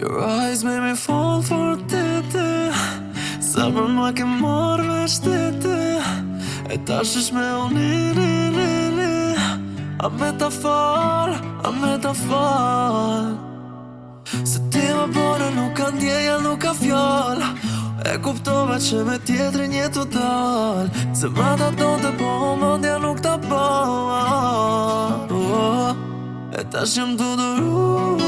Your eyes made me fall for tete Sabër më ke marrë me shtete E ta shish me unë në në në A me ta falë, a me ta falë Se ti më bërë nuk ka ndjeja, nuk ka fjallë E kuptova që me tjetëri një të dalë Se më të do të po, më ndja nuk ta po E ta shim të dërru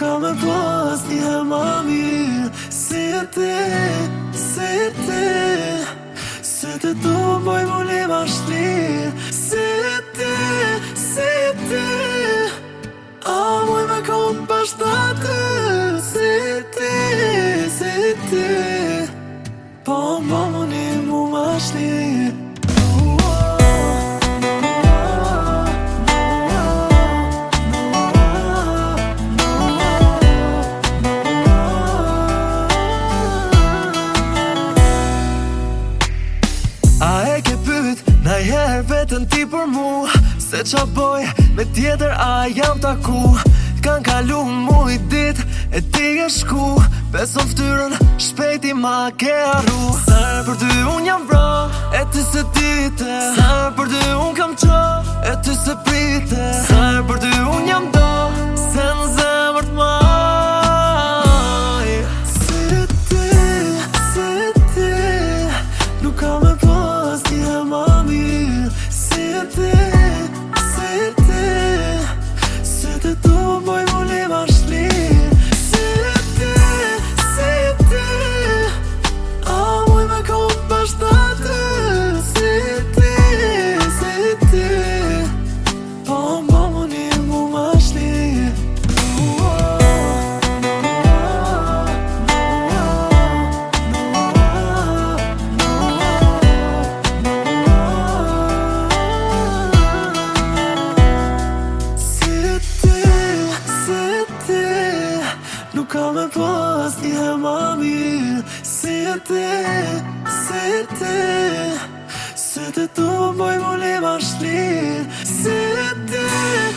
ka me pas një herë ma mirë Se e te, se e te Se te do mboj mu një ma shtri Se e te, se e te A muj me kom pashtate Se e te, se e te Po mboj mu një mu ma shtri ti për mu Se qa boj me tjetër a jam taku Kan kalu mu i dit e ti e shku Beson ftyrën shpejti ma ke arru Sërë për ty unë jam vra e ti se dite Sërë ka me pas një he ma mirë Si e te, si e te Se e te tu më mu një ma shlirë Si e te, si e te